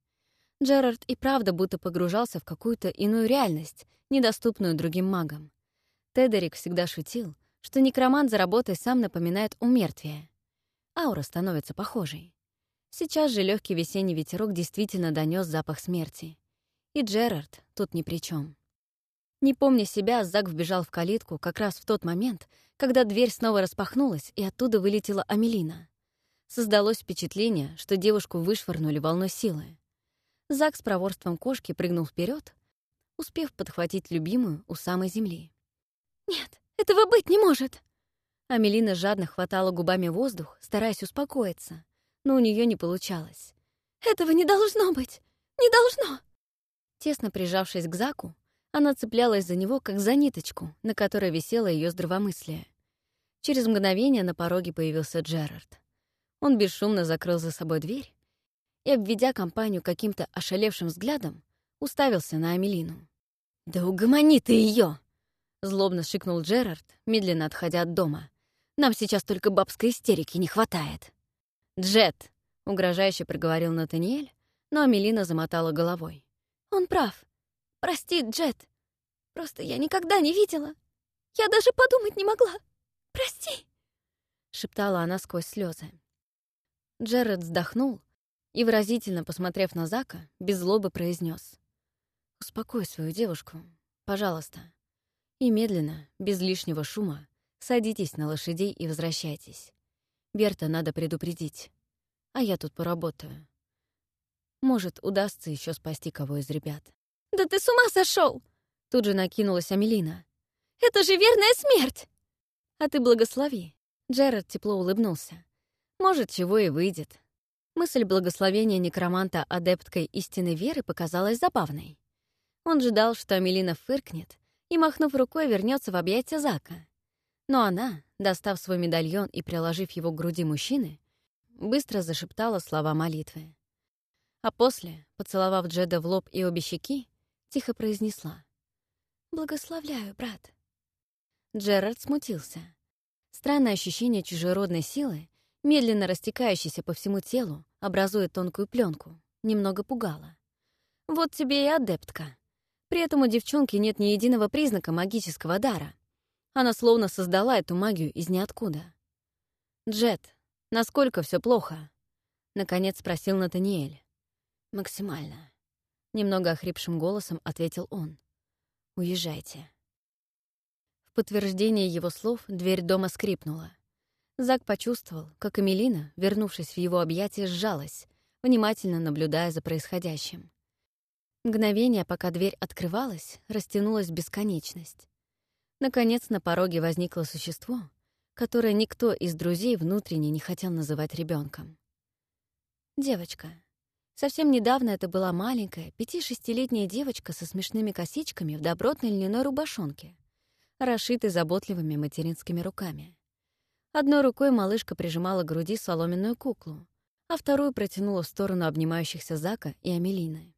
Джерард и правда будто погружался в какую-то иную реальность, недоступную другим магам. Тедерик всегда шутил, что некромант за работой сам напоминает умертвие. Аура становится похожей. Сейчас же легкий весенний ветерок действительно донес запах смерти. И Джерард тут ни при чем. Не помня себя, Зак вбежал в калитку как раз в тот момент, когда дверь снова распахнулась, и оттуда вылетела Амелина. Создалось впечатление, что девушку вышвырнули волной силы. Зак с проворством кошки прыгнул вперед, успев подхватить любимую у самой земли. «Нет, этого быть не может!» Амелина жадно хватала губами воздух, стараясь успокоиться, но у нее не получалось. «Этого не должно быть! Не должно!» Тесно прижавшись к Заку, она цеплялась за него, как за ниточку, на которой висело ее здравомыслие. Через мгновение на пороге появился Джерард. Он бесшумно закрыл за собой дверь и, обведя компанию каким-то ошалевшим взглядом, уставился на Амелину. «Да угомони ты ее! злобно шикнул Джерард, медленно отходя от дома. «Нам сейчас только бабской истерики не хватает». «Джет!» — угрожающе проговорил Натаниэль, но Амелина замотала головой. «Он прав. Прости, Джет. Просто я никогда не видела. Я даже подумать не могла. Прости!» — шептала она сквозь слезы. Джеред вздохнул и, выразительно посмотрев на Зака, без злобы произнес: «Успокой свою девушку, пожалуйста. И медленно, без лишнего шума, садитесь на лошадей и возвращайтесь. Берта надо предупредить, а я тут поработаю. Может, удастся еще спасти кого из ребят. «Да ты с ума сошел! Тут же накинулась Амелина. «Это же верная смерть!» «А ты благослови!» Джерард тепло улыбнулся. «Может, чего и выйдет». Мысль благословения некроманта адепткой истинной веры показалась забавной. Он ждал, что Амелина фыркнет и, махнув рукой, вернется в объятия Зака. Но она, достав свой медальон и приложив его к груди мужчины, быстро зашептала слова молитвы. А после, поцеловав Джеда в лоб и обе щеки, тихо произнесла. «Благословляю, брат». Джерард смутился. Странное ощущение чужеродной силы, медленно растекающейся по всему телу, образуя тонкую пленку, немного пугало. Вот тебе и адептка. При этом у девчонки нет ни единого признака магического дара. Она словно создала эту магию из ниоткуда. «Джет, насколько все плохо?» — наконец спросил Натаниэль. «Максимально», — немного охрипшим голосом ответил он. «Уезжайте». В подтверждение его слов дверь дома скрипнула. Зак почувствовал, как Эмилина, вернувшись в его объятия, сжалась, внимательно наблюдая за происходящим. Мгновение, пока дверь открывалась, растянулась бесконечность. Наконец на пороге возникло существо, которое никто из друзей внутренне не хотел называть ребенком. Девочка. Совсем недавно это была маленькая, пяти-шестилетняя девочка со смешными косичками в добротной льняной рубашонке, расшитой заботливыми материнскими руками. Одной рукой малышка прижимала к груди соломенную куклу, а вторую протянула в сторону обнимающихся Зака и Амелины.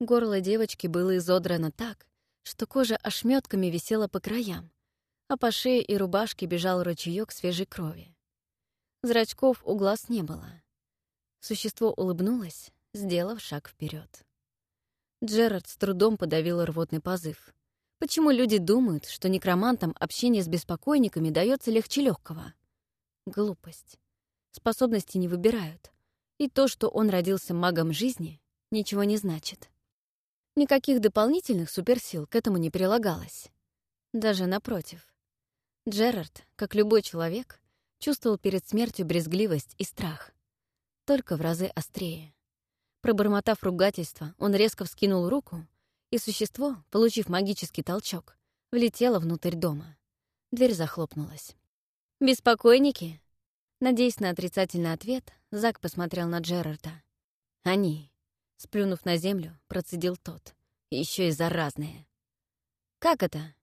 Горло девочки было изодрано так, что кожа ошметками висела по краям, а по шее и рубашке бежал ручеёк свежей крови. Зрачков у глаз не было. Существо улыбнулось, сделав шаг вперед. Джерард с трудом подавил рвотный позыв. Почему люди думают, что некромантам общение с беспокойниками дается легче легкого? Глупость. Способности не выбирают. И то, что он родился магом жизни, ничего не значит. Никаких дополнительных суперсил к этому не прилагалось. Даже напротив. Джерард, как любой человек, чувствовал перед смертью брезгливость и страх. Только в разы острее. Пробормотав ругательство, он резко вскинул руку, и существо, получив магический толчок, влетело внутрь дома. Дверь захлопнулась. «Беспокойники?» Надеясь на отрицательный ответ, Зак посмотрел на Джерарда. «Они. Сплюнув на землю, процедил тот. Еще и заразные. «Как это?»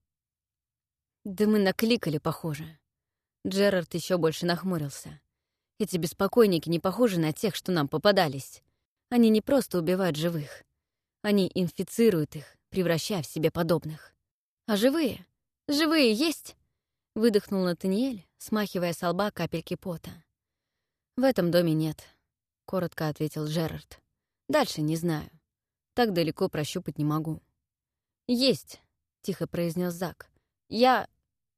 «Да мы накликали, похоже». Джерард еще больше нахмурился. «Эти беспокойники не похожи на тех, что нам попадались. Они не просто убивают живых. Они инфицируют их, превращая в себе подобных. А живые? Живые есть?» — выдохнул Натаниэль, смахивая с лба капельки пота. «В этом доме нет», — коротко ответил Джерард. Дальше не знаю. Так далеко прощупать не могу. «Есть», — тихо произнес Зак. «Я...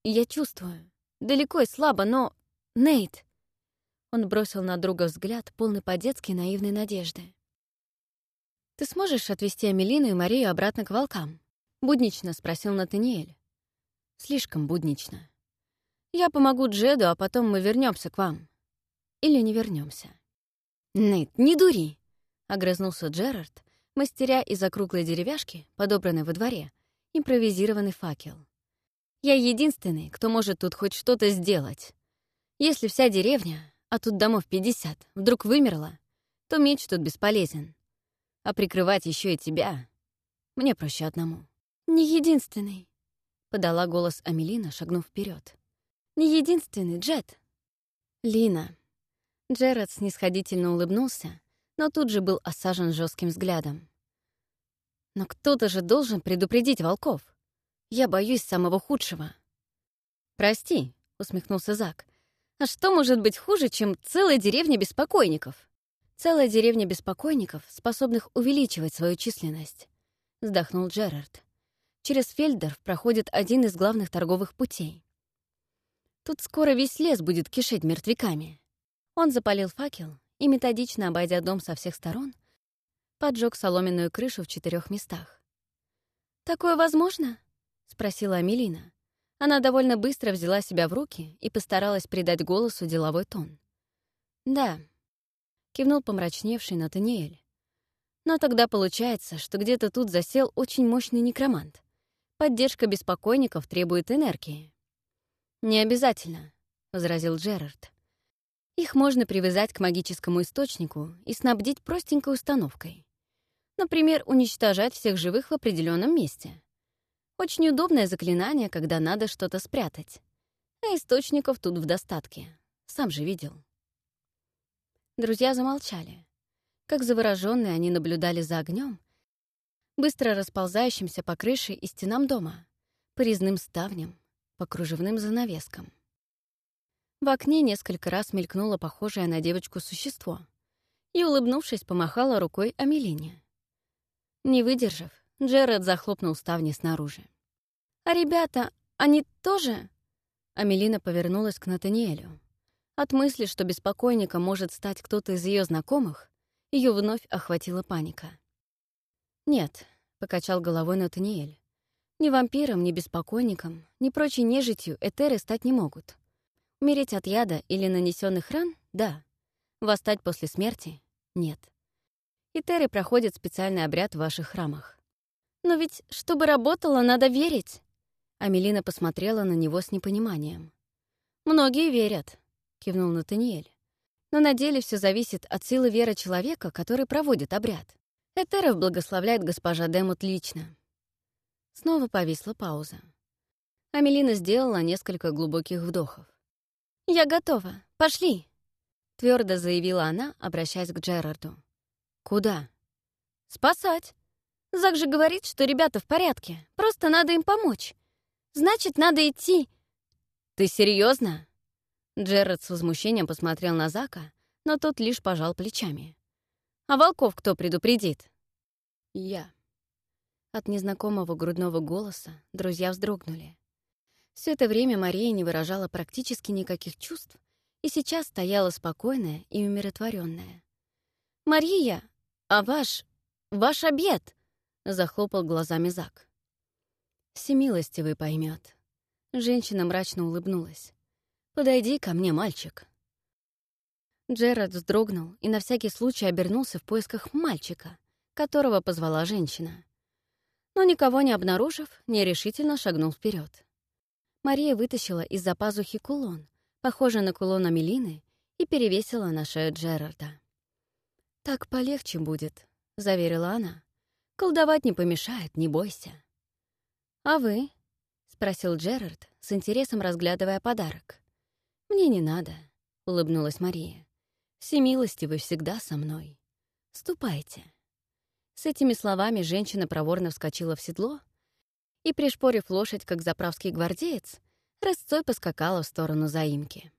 я чувствую. Далеко и слабо, но... Нейт!» Он бросил на друга взгляд, полный по-детски наивной надежды. «Ты сможешь отвезти Амелину и Марию обратно к волкам?» — буднично спросил Натаниэль. «Слишком буднично. Я помогу Джеду, а потом мы вернемся к вам. Или не вернемся. «Нейт, не дури!» огрызнулся Джерард, мастеря из округлой деревяшки, подобранной во дворе, импровизированный факел. «Я единственный, кто может тут хоть что-то сделать. Если вся деревня, а тут домов 50, вдруг вымерла, то меч тут бесполезен. А прикрывать еще и тебя мне проще одному». «Не единственный», — подала голос Амелина, шагнув вперед. «Не единственный, Джет». «Лина». Джерард снисходительно улыбнулся, но тут же был осажен жестким взглядом. «Но кто-то же должен предупредить волков. Я боюсь самого худшего». «Прости», — усмехнулся Зак. «А что может быть хуже, чем целая деревня беспокойников?» «Целая деревня беспокойников, способных увеличивать свою численность», — вздохнул Джерард. «Через Фельдерф проходит один из главных торговых путей. Тут скоро весь лес будет кишеть мертвяками». Он запалил факел и, методично обойдя дом со всех сторон, поджег соломенную крышу в четырех местах. «Такое возможно?» — спросила Амелина. Она довольно быстро взяла себя в руки и постаралась придать голосу деловой тон. «Да», — кивнул помрачневший Натаниэль. Но тогда получается, что где-то тут засел очень мощный некромант. Поддержка беспокойников требует энергии. «Не обязательно», — возразил Джерард. «Их можно привязать к магическому источнику и снабдить простенькой установкой. Например, уничтожать всех живых в определенном месте. Очень удобное заклинание, когда надо что-то спрятать. А источников тут в достатке. Сам же видел. Друзья замолчали. Как завороженные они наблюдали за огнем, быстро расползающимся по крыше и стенам дома, по резным ставням, по кружевным занавескам. В окне несколько раз мелькнуло похожее на девочку существо и, улыбнувшись, помахала рукой Амелине. Не выдержав, Джеред захлопнул ставни снаружи. «А ребята, они тоже?» Амелина повернулась к Натаниэлю. От мысли, что беспокойником может стать кто-то из ее знакомых, ее вновь охватила паника. «Нет», — покачал головой Натаниэль. «Ни вампиром, ни беспокойником, ни прочей нежитью этеры стать не могут. Умереть от яда или нанесенных ран — да. Восстать после смерти — нет. Этеры проходят специальный обряд в ваших храмах. «Но ведь, чтобы работало, надо верить!» Амелина посмотрела на него с непониманием. «Многие верят», — кивнул Натаниэль. «Но на деле все зависит от силы веры человека, который проводит обряд. Этеров благословляет госпожа Демут лично». Снова повисла пауза. Амелина сделала несколько глубоких вдохов. «Я готова. Пошли!» — твердо заявила она, обращаясь к Джерарду. «Куда?» «Спасать!» Зак же говорит, что ребята в порядке, просто надо им помочь. Значит, надо идти. Ты серьезно? Джерард с возмущением посмотрел на Зака, но тот лишь пожал плечами. А волков кто предупредит? Я. От незнакомого грудного голоса друзья вздрогнули. Все это время Мария не выражала практически никаких чувств и сейчас стояла спокойная и умиротворенная. «Мария, а ваш... ваш обед!» — захлопал глазами Зак. «Всемилостивый поймет. Женщина мрачно улыбнулась. «Подойди ко мне, мальчик». Джерард вздрогнул и на всякий случай обернулся в поисках мальчика, которого позвала женщина. Но никого не обнаружив, нерешительно шагнул вперед. Мария вытащила из-за пазухи кулон, похожий на кулон Амелины, и перевесила на шею Джерарда. «Так полегче будет», — заверила она. Колдовать не помешает, не бойся. «А вы?» — спросил Джерард, с интересом разглядывая подарок. «Мне не надо», — улыбнулась Мария. «Всемилостивы всегда со мной. Ступайте». С этими словами женщина проворно вскочила в седло и, пришпорив лошадь, как заправский гвардеец, рысцой поскакала в сторону заимки.